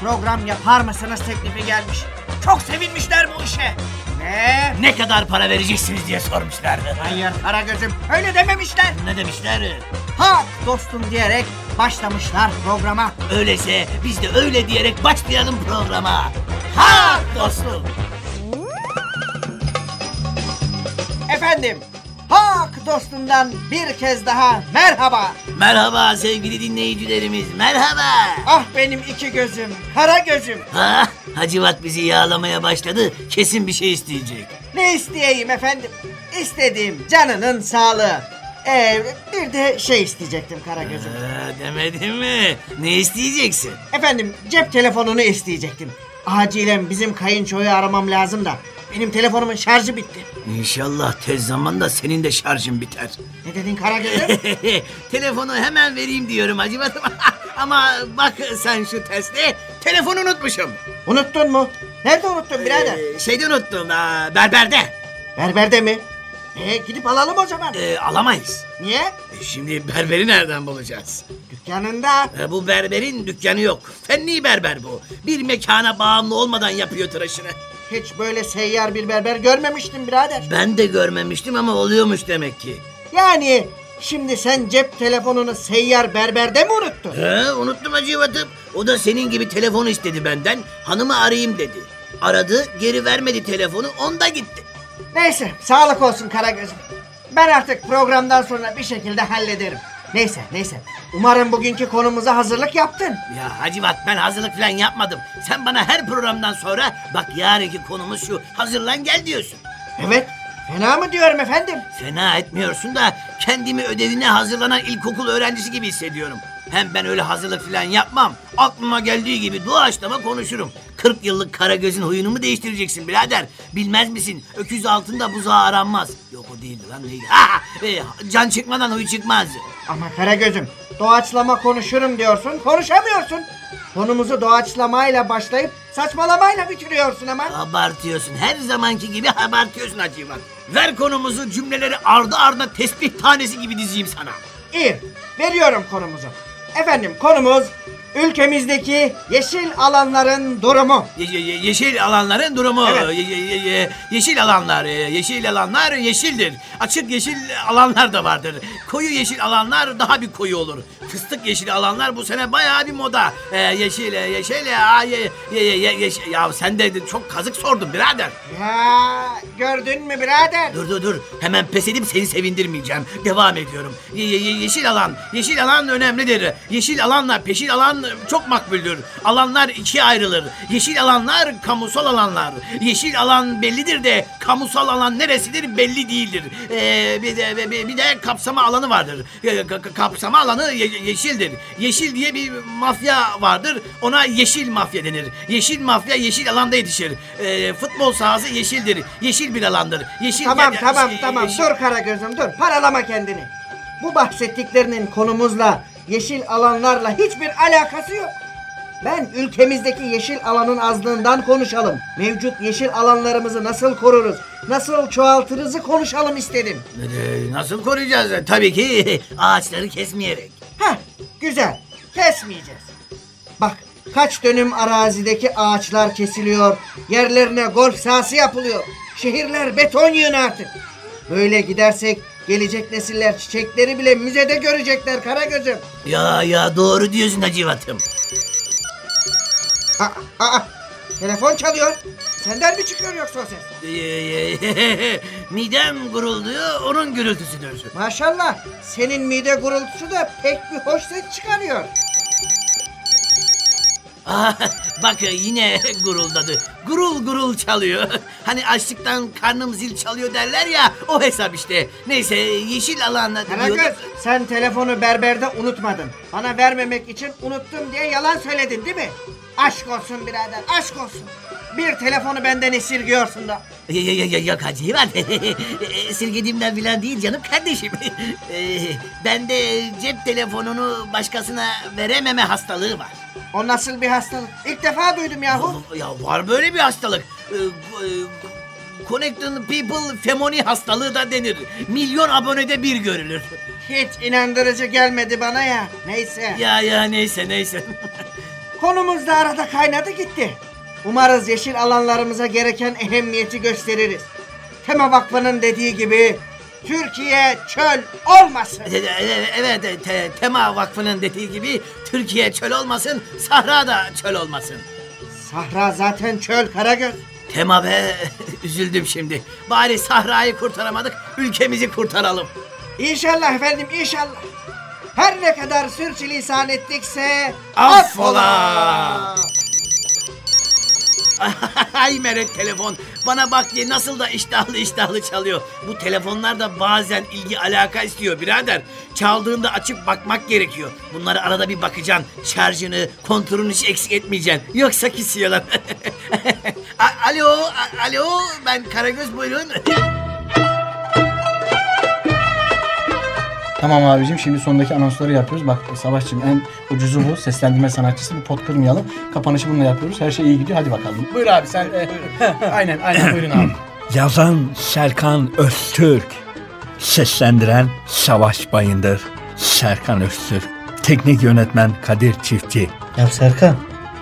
program yapar mısınız teklifi gelmiş. Çok sevinmişler bu işe. Ve Ne kadar para vereceksiniz diye sormuşlardı. hayır Karagöz'üm öyle dememişler. Ne demişler? Ha dostum diyerek başlamışlar programa. Öyleyse biz de öyle diyerek başlayalım programa. Ha dostum. Efendim Hak dostumdan bir kez daha merhaba. Merhaba sevgili dinleyicilerimiz. Merhaba. Ah benim iki gözüm, kara gözüm. Ha, Hacivat bizi yağlamaya başladı. Kesin bir şey isteyecek. Ne isteyeyim efendim? İstediğim canının sağlığı. Ee, bir de şey isteyecektim kara gözüm. Ha, demedim mi? Ne isteyeceksin? Efendim cep telefonunu isteyecektim. Acilen bizim kayınçoyu aramam lazım da. Benim telefonumun şarjı bitti. İnşallah tez zamanda senin de şarjın biter. Ne dedin kara gözüm? Telefonu hemen vereyim diyorum Hacivat'ım. Ama bak sen şu teste telefonu unutmuşum. Unuttun mu? Nerede unuttun birader? Ee, şeyde unuttum. aa, berberde. Berberde mi? Ee, gidip alalım o zaman. Ee, alamayız. Niye? E, Şimdi berberi nereden bulacağız? Dükkanında. E, bu berberin dükkanı yok. Fenli berber bu. Bir mekana bağımlı olmadan yapıyor tıraşını. Hiç böyle seyyar bir berber görmemiştim birader. Ben de görmemiştim ama oluyormuş demek ki. Yani şimdi sen cep telefonunu seyyar berberde mi unuttun? He, unuttum acıvatım. O da senin gibi telefonu istedi benden. Hanımı arayayım dedi. Aradı, geri vermedi telefonu, onda gitti. Neyse sağlık olsun Karagöz'üm. Ben artık programdan sonra bir şekilde hallederim. Neyse neyse. Umarım bugünkü konumuza hazırlık yaptın. Ya Hacivat ben hazırlık falan yapmadım. Sen bana her programdan sonra bak yarınki konumuz şu hazırlan gel diyorsun. Evet. Fena mı diyorum efendim? Fena etmiyorsun da kendimi ödevine hazırlanan ilkokul öğrencisi gibi hissediyorum. Hem ben öyle hazırlık falan yapmam. Aklıma geldiği gibi doğaçlama konuşurum. 40 yıllık Karagöz'ün huyunu mu değiştireceksin birader? Bilmez misin? Öküz altında buzağı aranmaz. Yok o değildi lan neydi? Ha, e, can çıkmadan huy çıkmaz. Ama Karagöz'üm doğaçlama konuşurum diyorsun konuşamıyorsun. Konumuzu doğaçlamayla başlayıp saçmalamayla bitiriyorsun ama. Abartıyorsun. Her zamanki gibi abartıyorsun Hacivat. Ver konumuzu cümleleri ardı ardına tesbih tanesi gibi dizeyim sana. İyi veriyorum konumuzu. Efendim konumuz ülkemizdeki yeşil alanların durumu. Ye- ye- ye- yeşil alanların durumu. Evet. Ye- ye- ye- ye- yeşil alanlar, e, yeşil alanlar yeşildir. Açık yeşil alanlar da vardır. Koyu yeşil alanlar daha bir koyu olur. Fıstık yeşil alanlar bu sene bayağı bir moda. E, yeşil, e, yeşil, e, ye, ye, ye, ye- yeşil- Ya sen de çok kazık sordun birader. Ya gördün mü birader? Dur dur dur. Hemen pes edip seni sevindirmeyeceğim. Devam ediyorum. Ye- ye- ye- yeşil alan. Yeşil alan önemlidir. Yeşil alanla peşil alan çok makbuldür. Alanlar ikiye ayrılır. Yeşil alanlar kamusal alanlar. Yeşil alan bellidir de kamusal alan neresidir belli değildir. Ee, bir de bir, bir de kapsama alanı vardır. Ee, ka- ka- kapsama alanı ye- yeşildir. Yeşil diye bir mafya vardır. Ona yeşil mafya denir. Yeşil mafya yeşil alanda yetişir. Ee, futbol sahası yeşildir. Yeşil bir alandır. Yeşil Tamam tamam şey- tamam yeşil- dur Karagöz'üm dur paralama kendini. Bu bahsettiklerinin konumuzla yeşil alanlarla hiçbir alakası yok. Ben ülkemizdeki yeşil alanın azlığından konuşalım. Mevcut yeşil alanlarımızı nasıl koruruz, nasıl çoğaltırızı konuşalım istedim. Ee, Nasıl koruyacağız? Tabii ki ağaçları kesmeyerek. Heh güzel kesmeyeceğiz. Bak kaç dönüm arazideki ağaçlar kesiliyor, yerlerine golf sahası yapılıyor. Şehirler beton yığını artık. Böyle gidersek gelecek nesiller çiçekleri bile müzede görecekler Karagöz'üm. Ya ya doğru diyorsun Hacivat'ım. Aa, aa, telefon çalıyor. Senden mi çıkıyor yoksa o ses? Ee, Midem gurulduyor, onun gürültüsüdür. Maşallah senin mide gurultusu da pek bir hoş ses çıkarıyor. Aa, bak yine guruldadı. Gurul gurul çalıyor. Hani açlıktan karnım zil çalıyor derler ya o hesap işte. Neyse yeşil alanla Karagöz diyorduk. sen telefonu berberde unutmadın. Bana vermemek için unuttum diye yalan söyledin değil mi? Aşk olsun birader aşk olsun. Bir telefonu benden esirgiyorsun da. Ya, ya, ya, yok hacı var. Esirgediğimden filan değil canım kardeşim. Ee, Bende cep telefonunu başkasına verememe hastalığı var. O nasıl bir hastalık? İlk defa duydum yahu. Ya var böyle bir hastalık. Ee, e, Connecting People Femoni hastalığı da denir. Milyon abonede bir görülür. Hiç inandırıcı gelmedi bana ya. Neyse. Ya ya neyse neyse. Konumuz da arada kaynadı gitti. Umarız yeşil alanlarımıza gereken ehemmiyeti gösteririz. Tema Vakfı'nın dediği gibi Türkiye çöl olmasın. E, e, evet te- Tema Vakfı'nın dediği gibi Türkiye çöl olmasın, Sahra da çöl olmasın. Sahra zaten çöl Karagöz. Tema be üzüldüm şimdi. Bari Sahra'yı kurtaramadık, ülkemizi kurtaralım. İnşallah efendim inşallah. Her ne kadar sürçülisan ettikse Affola! Ay meret telefon. Bana bak diye nasıl da iştahlı iştahlı çalıyor. Bu telefonlar da bazen ilgi alaka istiyor birader. Çaldığında açıp bakmak gerekiyor. Bunları arada bir bakacaksın. Şarjını, kontrolünü hiç eksik etmeyeceksin. Yoksa kisiyorlar. Alo, alo. Ben Karagöz buyurun. Tamam abicim şimdi sondaki anonsları yapıyoruz. Bak Savaşçım en ucuzu bu. Seslendirme sanatçısı. Bir pot kırmayalım. Kapanışı bununla yapıyoruz. Her şey iyi gidiyor. Hadi bakalım. Buyur abi sen. e, aynen aynen buyurun abi. Yazan Serkan Öztürk. Seslendiren Savaş Bayındır. Serkan Öztürk. Teknik yönetmen Kadir Çiftçi. Ya Serkan